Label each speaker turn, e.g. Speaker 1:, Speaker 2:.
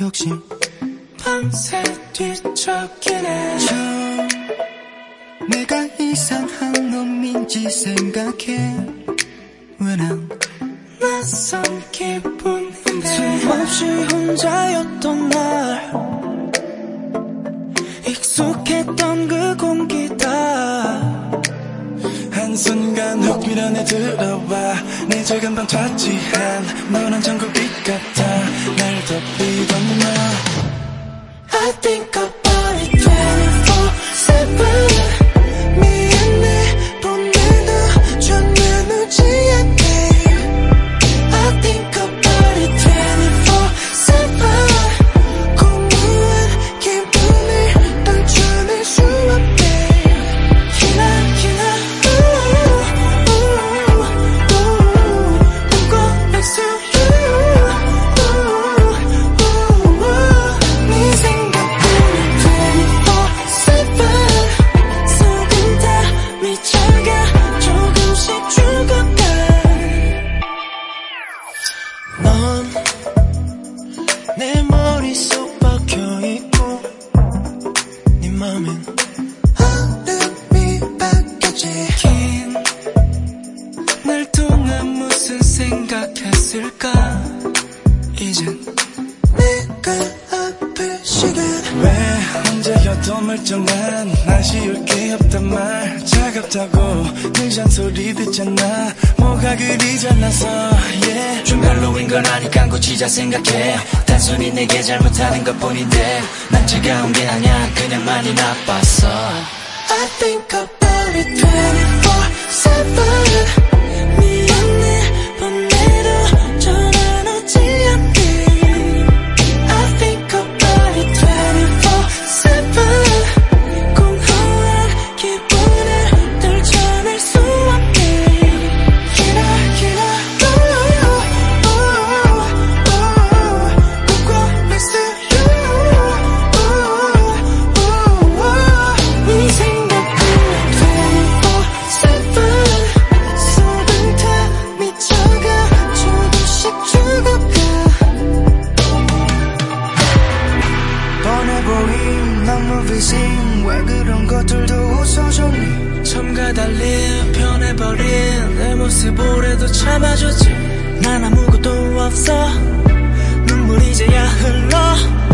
Speaker 1: 욕심
Speaker 2: 밤새 뒤척이네.
Speaker 1: 내가 이상한 놈인지 생각해. 왜난
Speaker 2: 낯선 기분인데. 수없이 혼자였던 날 익숙했던 그 공기 다 한순간 훅 밀어내 들어와. 내 작은 방 타지한 너는 전국이 같아. 날 덮이던 너 I think about 생각했을까? 이젠 내가 아플 시간. 왜 언제여도 멀쩡한 아쉬울 게 없단 말. 차갑다고 늘 잔소리 듣잖아. 뭐가 그리 잘나서 yeah.
Speaker 3: 좀 별로인 건 아니까 고치자 생각해. 단순히 내게 잘못하는 것 뿐인데 난 차가운 게 아니야. 그냥 많이 나빴어.
Speaker 2: I think about it 24-7 보임 난 무비심 왜 그런 것들도 웃어줬니? 처음과 달리 변해버린 내 모습 오래도 참아줬지. 난 아무것도 없어. 눈물 이제야 흘러.